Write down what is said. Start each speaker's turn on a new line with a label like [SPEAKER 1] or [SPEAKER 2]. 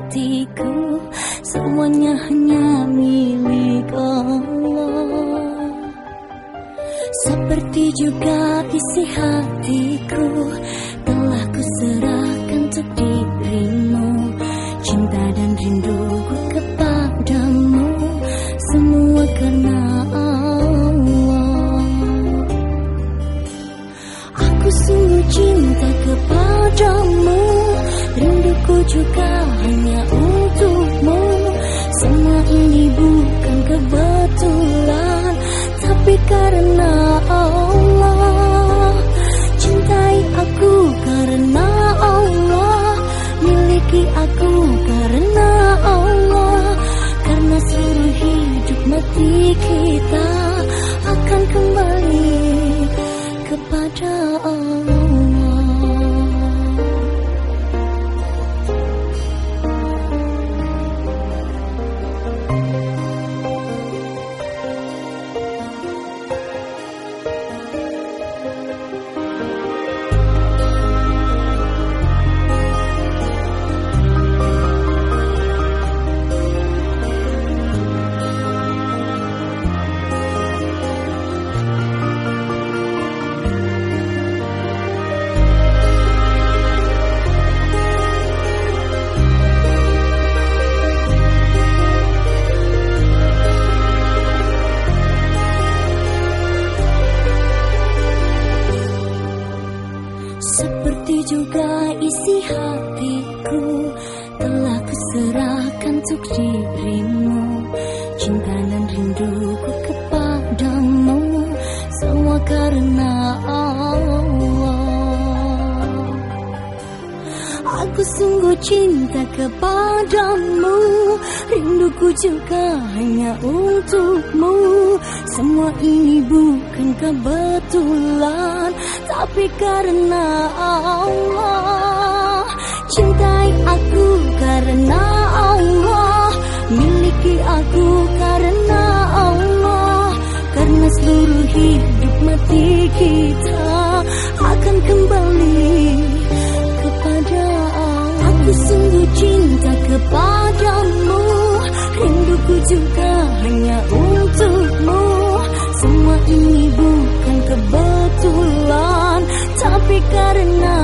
[SPEAKER 1] hatiku Semuanya hanya milik Allah. Seperti juga isi hatiku Telah kuserahkan untuk dia. Juga hanya untukmu. Semua ini bukan kebetulan Tapi karena Allah. Cintai aku karena Allah Miliki aku karena Allah. Karena seluruh hidup mati kita Akan kembali kepada Allah juga isi hatiku Telah kuserahkan untuk dirimu. Cinta dan rinduku kepadamu. Semua karena Allah Aku sungguh cinta kepadamu. Rinduku juga hanya untukmu. Semua ini bukan kebetulan Tapi karena Allah. Cintai aku karena Allah. Miliki aku karena Allah. Karena seluruh hidup mati kita Akan kembali cinta kepadamu. Rinduku juga hanya untukmu. Semua ini bukan kebetulan Tapi karena